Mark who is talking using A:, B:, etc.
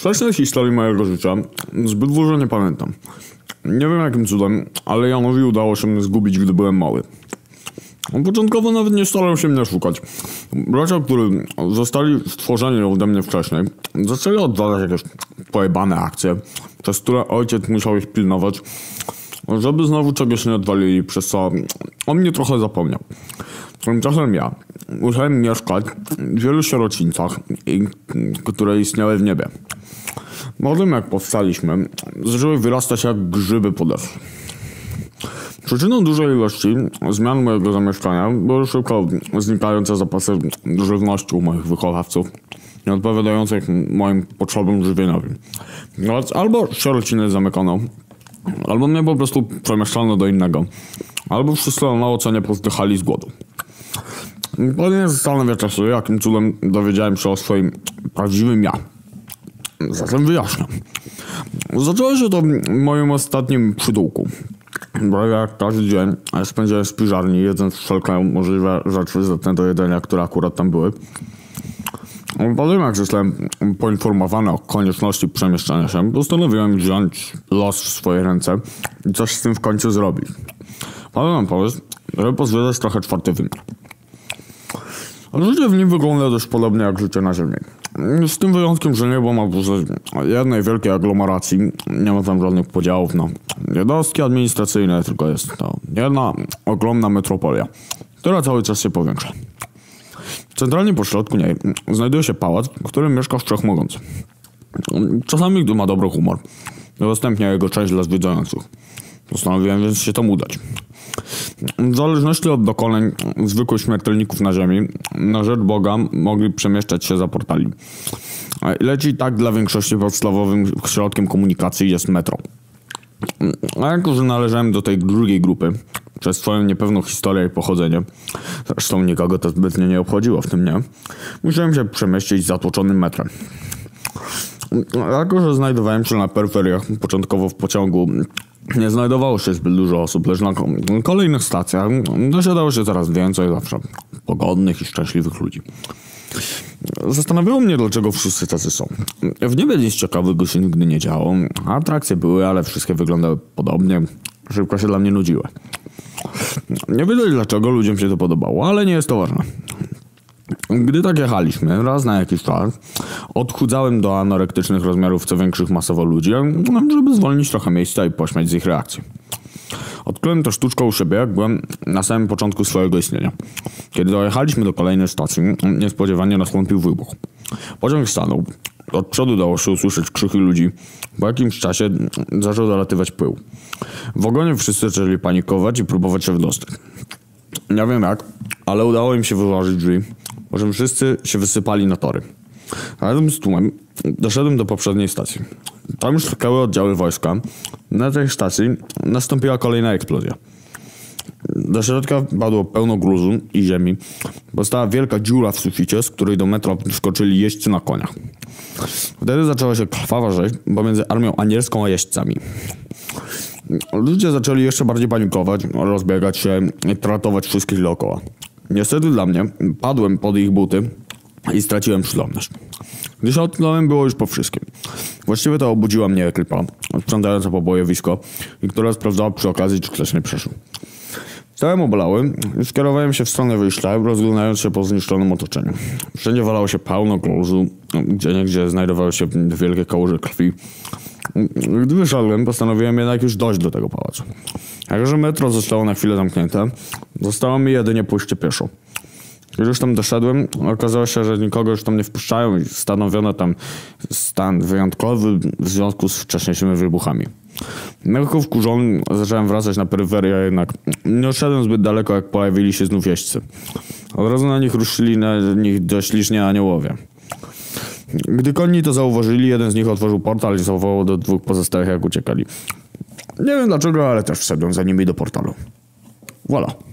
A: wczesnej historii mojego życia zbyt dużo nie pamiętam. Nie wiem jakim cudem, ale Janowi udało się mnie zgubić, gdy byłem mały. Początkowo nawet nie starał się mnie szukać. Bracia, którzy zostali stworzeni ode mnie wcześniej, zaczęli oddalać jakieś pojebane akcje, przez które ojciec musiał ich pilnować, żeby znowu czegoś nie odwalili, przez co on mnie trochę zapomniał. Tymczasem ja musiałem mieszkać w wielu sierocińcach, które istniały w niebie. Po tym jak powstaliśmy, zaczęły wyrastać jak grzyby po deszczu. Przyczyną dużej ilości zmian mojego zamieszkania były szybko znikające zapasy żywności u moich wychowawców, nie odpowiadających moim potrzebom żywieniowym. Więc albo sierociny zamykano, albo mnie po prostu przemieszczano do innego, albo wszyscy na ocenie pozdychali z głodu. Pewnie zastanawiacie się, jakim cudem dowiedziałem się o swoim prawdziwym ja. Zatem wyjaśniam. Zaczęło się to moim ostatnim przytułku. Bo jak każdy dzień spędziłem w spiżarni, jedząc wszelkie możliwe rzeczy zetne do jedzenia, które akurat tam były. Po tym jak zostałem poinformowany o konieczności przemieszczania się, postanowiłem wziąć los w swoje ręce i coś z tym w końcu zrobić. Padłem na pomysł, żeby pozwiedzać trochę czwarty wymiar. Życie w nim wygląda dość podobnie jak życie na Ziemi. Z tym wyjątkiem, że niebo ma burzę jednej wielkiej aglomeracji. Nie ma tam żadnych podziałów na jednostki administracyjne, tylko jest to jedna ogromna metropolia, która cały czas się powiększa. Centralnie po środku niej znajduje się pałac, w którym mieszka wszechmogący. Czasami, gdy ma dobry humor, udostępnia jego część dla zwiedzających. Postanowiłem więc się tam udać. W zależności od dokonań zwykłych śmiertelników na ziemi, na rzecz Boga mogli przemieszczać się za portali. Lecz i tak dla większości podstawowym środkiem komunikacji jest metro. A jako, że należałem do tej drugiej grupy, przez swoją niepewną historię i pochodzenie, zresztą nikogo to zbytnio nie obchodziło w tym nie, musiałem się przemieścić zatłoczonym metrem. Jako, że znajdowałem się na peryferiach, początkowo w pociągu, nie znajdowało się zbyt dużo osób, lecz na ko- kolejnych stacjach dosiadało się coraz więcej zawsze pogodnych i szczęśliwych ludzi. Zastanawiało mnie, dlaczego wszyscy tacy są. W niebie nic ciekawego się nigdy nie działo. Atrakcje były, ale wszystkie wyglądały podobnie. Szybko się dla mnie nudziły. Nie wiedzieć dlaczego ludziom się to podobało, ale nie jest to ważne. Gdy tak jechaliśmy, raz na jakiś czas, odchudzałem do anorektycznych rozmiarów co większych masowo ludzi, żeby zwolnić trochę miejsca i pośmiać z ich reakcji. Odkryłem to sztuczką u siebie, jak byłem na samym początku swojego istnienia. Kiedy dojechaliśmy do kolejnej stacji, niespodziewanie nastąpił wybuch. Pociąg stanął. Od przodu dało się usłyszeć krzyki ludzi. Po jakimś czasie zaczął dolatywać pył. W wagonie wszyscy zaczęli panikować i próbować się wydostać. Nie wiem jak, ale udało im się wyważyć drzwi, po czym wszyscy się wysypali na tory. Razem z tłumem doszedłem do poprzedniej stacji. Tam już czekały oddziały wojska. Na tej stacji nastąpiła kolejna eksplozja. Do środka padło pełno gruzu i ziemi. Powstała wielka dziura w suficie, z której do metra wskoczyli jeźdźcy na koniach. Wtedy zaczęła się krwawa rzeź pomiędzy armią anielską a jeźdźcami. Ludzie zaczęli jeszcze bardziej panikować, rozbiegać się i tratować wszystkich dookoła. Niestety dla mnie padłem pod ich buty i straciłem przytomność. Gdy się otknąłem, było już po wszystkim. Właściwie to obudziła mnie ekipa, sprzątająca pobojowisko i która sprawdzała przy okazji, czy ktoś nie przeszł. Stałem obolały i skierowałem się w stronę wyjścia, rozglądając się po zniszczonym otoczeniu. Wszędzie walało się pełno gruzu, gdzie niegdzie znajdowały się wielkie kałuże krwi. Gdy wyszedłem, postanowiłem jednak już dojść do tego pałacu. Jako, że metro zostało na chwilę zamknięte, zostało mi jedynie pójście pieszo. Już tam doszedłem, okazało się, że nikogo już tam nie wpuszczają i stanowiono tam stan wyjątkowy w związku z wcześniejszymi wybuchami. Lekko wkurzony zacząłem wracać na peryferię, jednak nie odszedłem zbyt daleko, jak pojawili się znów jeźdźcy. Od razu na nich ruszyli na nich dość licznie aniołowie. Gdy konni to zauważyli, jeden z nich otworzył portal i zawołał do dwóch pozostałych, jak uciekali. Nie wiem dlaczego, ale też wszedłem za nimi do portalu. Voilà.